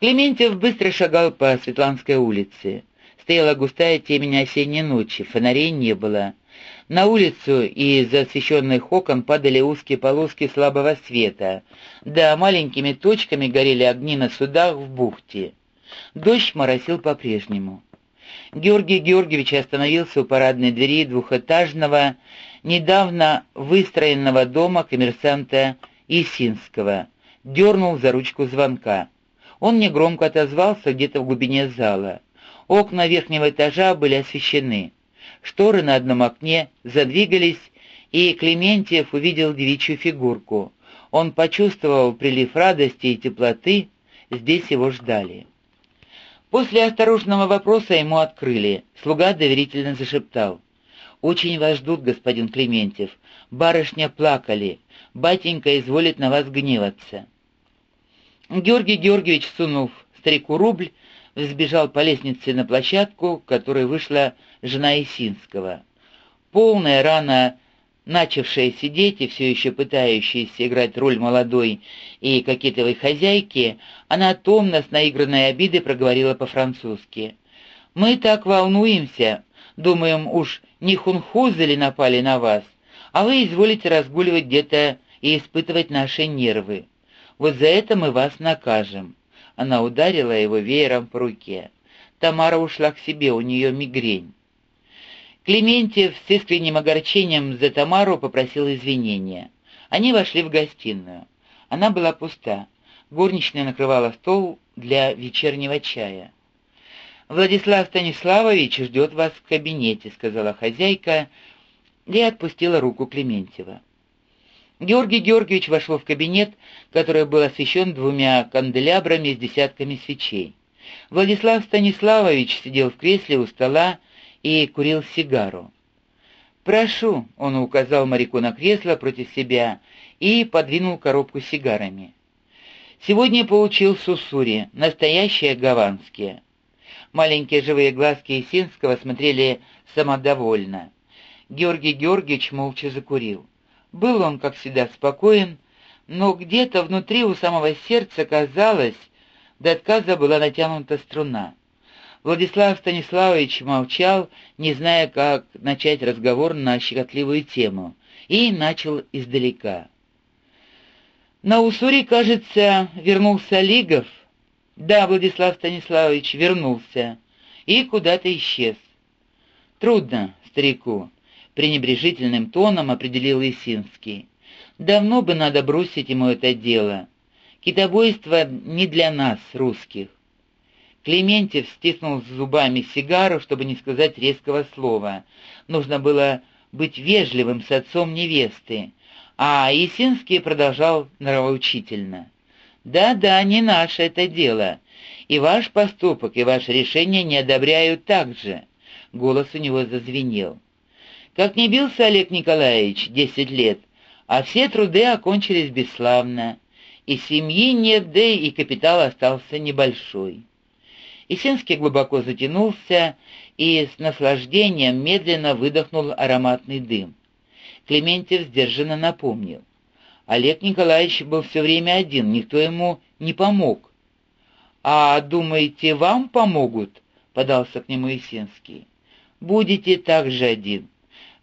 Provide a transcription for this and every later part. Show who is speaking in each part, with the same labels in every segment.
Speaker 1: Клементьев быстро шагал по Светланской улице. Стояла густая темень осенней ночи, фонарей не было. На улицу из освещенных окон падали узкие полоски слабого света, да маленькими точками горели огни на судах в бухте. Дождь моросил по-прежнему. Георгий Георгиевич остановился у парадной двери двухэтажного, недавно выстроенного дома коммерсанта Исинского, дернул за ручку звонка. Он негромко отозвался где-то в глубине зала. Окна верхнего этажа были освещены. Шторы на одном окне задвигались, и Клементьев увидел девичью фигурку. Он почувствовал прилив радости и теплоты, здесь его ждали. После осторожного вопроса ему открыли. Слуга доверительно зашептал. «Очень вас ждут, господин Клементьев. Барышня плакали. Батенька изволит на вас гневаться». Георгий Георгиевич, сунув старику рубль, взбежал по лестнице на площадку, которой вышла жена Исинского. Полная рана, начавшая сидеть и все еще пытающаяся играть роль молодой и кокетливой хозяйки, она томно с наигранной обидой проговорила по-французски. «Мы так волнуемся, думаем, уж не хунхузы ли напали на вас, а вы изволите разгуливать где-то и испытывать наши нервы. Вот за это мы вас накажем». Она ударила его веером по руке. Тамара ушла к себе, у нее мигрень. Клементьев с искренним огорчением за Тамару попросил извинения. Они вошли в гостиную. Она была пуста. Горничная накрывала стол для вечернего чая. «Владислав Станиславович ждет вас в кабинете», — сказала хозяйка и отпустила руку Клементьева. Георгий Георгиевич вошел в кабинет, который был освещен двумя канделябрами с десятками свечей. Владислав Станиславович сидел в кресле у стола и курил сигару. «Прошу», — он указал моряку на кресло против себя и подвинул коробку сигарами. «Сегодня получил сусури, настоящие гаванские». Маленькие живые глазки Исинского смотрели самодовольно. Георгий Георгиевич молча закурил. Был он, как всегда, спокоен, но где-то внутри у самого сердца казалось, до отказа была натянута струна. Владислав Станиславович молчал, не зная, как начать разговор на щекотливую тему, и начал издалека. «На Уссури, кажется, вернулся Лигов?» «Да, Владислав Станиславович, вернулся. И куда-то исчез. Трудно старику пренебрежительным тоном определил Исинский. «Давно бы надо бросить ему это дело. Китобойство не для нас, русских». Клементьев стиснул зубами сигару, чтобы не сказать резкого слова. Нужно было быть вежливым с отцом невесты, а Исинский продолжал нравоучительно. «Да-да, не наше это дело. И ваш поступок, и ваше решение не одобряю так же». Голос у него зазвенел. Как не бился Олег Николаевич десять лет, а все труды окончились бесславно, и семьи нет, да и капитал остался небольшой. Исинский глубоко затянулся и с наслаждением медленно выдохнул ароматный дым. Клементьев сдержанно напомнил. Олег Николаевич был все время один, никто ему не помог. «А думаете, вам помогут?» — подался к нему Исинский. «Будете также один.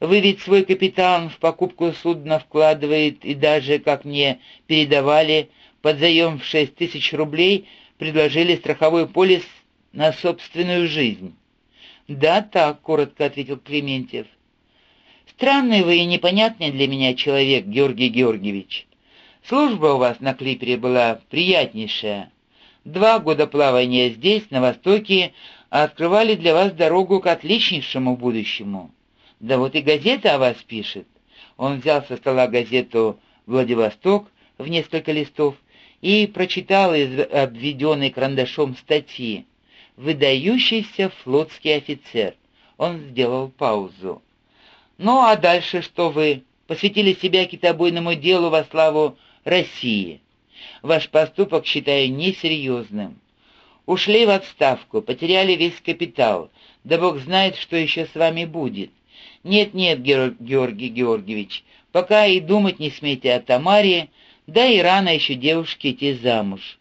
Speaker 1: Вы ведь свой капитал в покупку судна вкладывает и даже, как мне передавали, под заем в шесть тысяч рублей предложили страховой полис на собственную жизнь». «Да, так», — коротко ответил Клементьев. «Странный вы и непонятный для меня человек, Георгий Георгиевич. Служба у вас на клипере была приятнейшая. Два года плавания здесь, на Востоке, открывали для вас дорогу к отличнейшему будущему. Да вот и газета о вас пишет. Он взял со стола газету «Владивосток» в несколько листов и прочитал из обведенной карандашом статьи «Выдающийся флотский офицер». Он сделал паузу. «Ну а дальше что вы? Посвятили себя китобойному делу во славу России. Ваш поступок считаю несерьезным. Ушли в отставку, потеряли весь капитал, да бог знает, что еще с вами будет. «Нет-нет, Георгий Георгиевич, пока и думать не смейте о Тамаре, да и рано еще девушке идти замуж.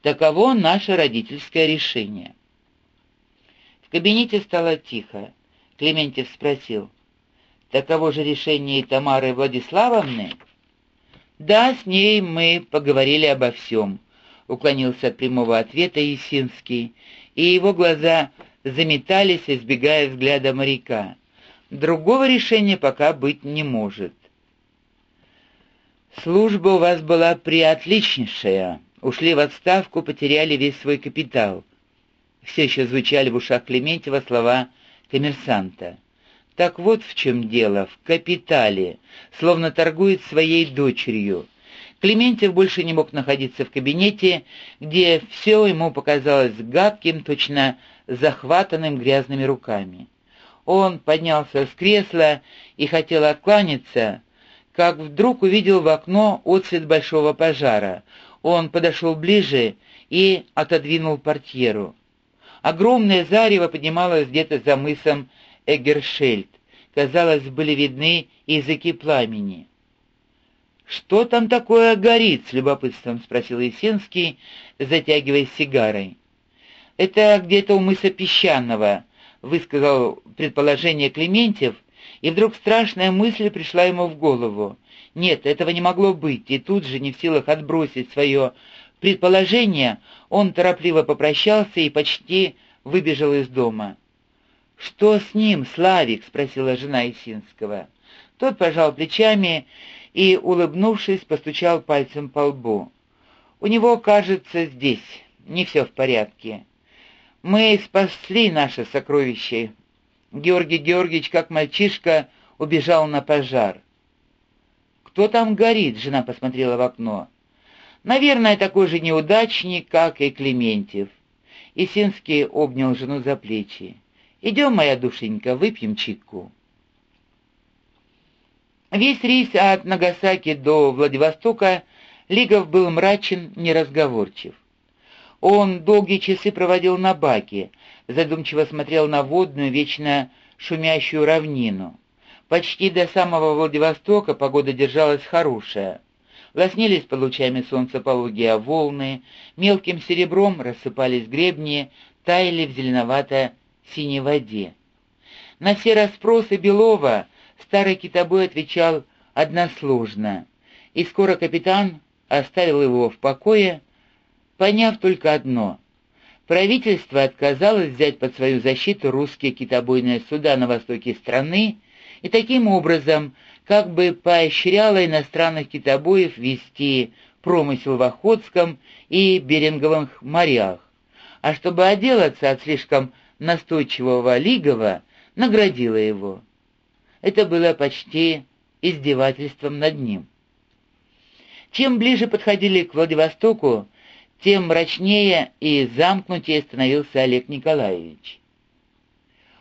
Speaker 1: Таково наше родительское решение. В кабинете стало тихо. Клементьев спросил, «Таково же решение и Тамары Владиславовны?» «Да, с ней мы поговорили обо всем», — уклонился от прямого ответа Есинский, и его глаза заметались, избегая взгляда моряка. «Другого решения пока быть не может». «Служба у вас была приотличнейшая. Ушли в отставку, потеряли весь свой капитал». Все еще звучали в ушах Клементьева слова коммерсанта. Так вот в чем дело, в капитале, словно торгует своей дочерью. Клементьев больше не мог находиться в кабинете, где все ему показалось гадким, точно захватанным грязными руками. Он поднялся с кресла и хотел откланяться, как вдруг увидел в окно отцвет большого пожара. Он подошел ближе и отодвинул портьеру. Огромное зарево поднималось где-то за мысом Эгершельд. Казалось, были видны языки пламени. «Что там такое горит?» — с любопытством спросил Есенский, затягиваясь сигарой. «Это где-то у мыса Песчаного», — высказал предположение Клементьев, и вдруг страшная мысль пришла ему в голову. Нет, этого не могло быть, и тут же, не в силах отбросить свое предположение, он торопливо попрощался и почти выбежал из дома. «Что с ним, Славик?» — спросила жена Исинского. Тот пожал плечами и, улыбнувшись, постучал пальцем по лбу. «У него, кажется, здесь не все в порядке. Мы спасли наше сокровище Георгий Георгиевич, как мальчишка, убежал на пожар. «Кто там горит?» — жена посмотрела в окно. «Наверное, такой же неудачник, как и Клементьев». Исинский обнял жену за плечи. «Идем, моя душенька, выпьем чайку». Весь рейс от Нагасаки до Владивостока Лигов был мрачен, неразговорчив. Он долгие часы проводил на баке, задумчиво смотрел на водную, вечно шумящую равнину. Почти до самого Владивостока погода держалась хорошая. Лоснились под лучами солнца пологие волны, мелким серебром рассыпались гребни, таяли в зеленовато-синей воде. На все расспросы Белова старый китобой отвечал односложно, и скоро капитан оставил его в покое, поняв только одно правительство отказалось взять под свою защиту русские китобойные суда на востоке страны и таким образом как бы поощряло иностранных китобоев вести промысел в Охотском и Беринговых морях, а чтобы отделаться от слишком настойчивого Лигова, наградила его. Это было почти издевательством над ним. Чем ближе подходили к Владивостоку, тем мрачнее и замкнутее становился Олег Николаевич.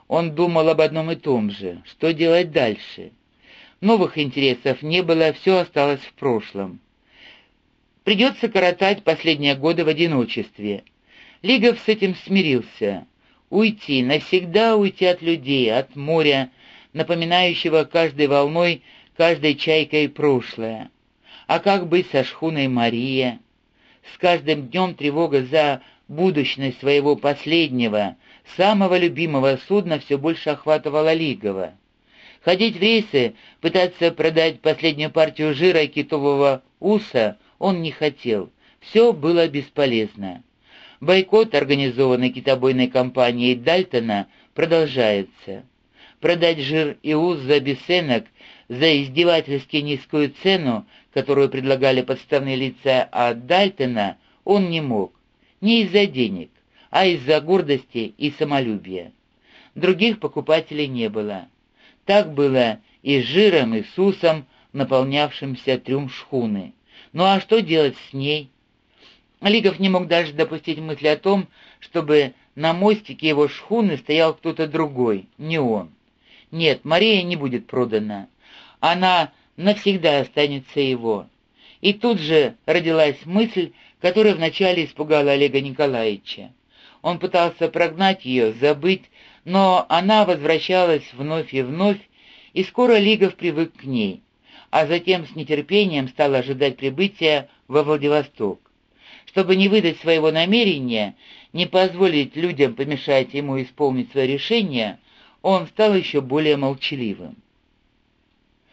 Speaker 1: Он думал об одном и том же, что делать дальше. Новых интересов не было, все осталось в прошлом. Придется коротать последние годы в одиночестве. Лигов с этим смирился. Уйти, навсегда уйти от людей, от моря, напоминающего каждой волной, каждой чайкой прошлое. А как быть со шхуной Мария? С каждым днем тревога за будущность своего последнего, самого любимого судна все больше охватывала Лигова. Ходить в рейсы, пытаться продать последнюю партию жира и китового уса он не хотел. Все было бесполезно. Бойкот, организованный китобойной компанией Дальтона, продолжается. Продать жир и ус за бесценок, за издевательски низкую цену, которую предлагали подставные лица от Дальтона, он не мог. Не из-за денег, а из-за гордости и самолюбия. Других покупателей не было. Так было и с жиром, и с наполнявшимся трюм шхуны. Ну а что делать с ней? Лигов не мог даже допустить мысли о том, чтобы на мостике его шхуны стоял кто-то другой, не он. Нет, Мария не будет продана. Она навсегда останется его. И тут же родилась мысль, которая вначале испугала Олега Николаевича. Он пытался прогнать ее, забыть, но она возвращалась вновь и вновь, и скоро Лигов привык к ней, а затем с нетерпением стал ожидать прибытия во Владивосток. Чтобы не выдать своего намерения, не позволить людям помешать ему исполнить свое решение, он стал еще более молчаливым.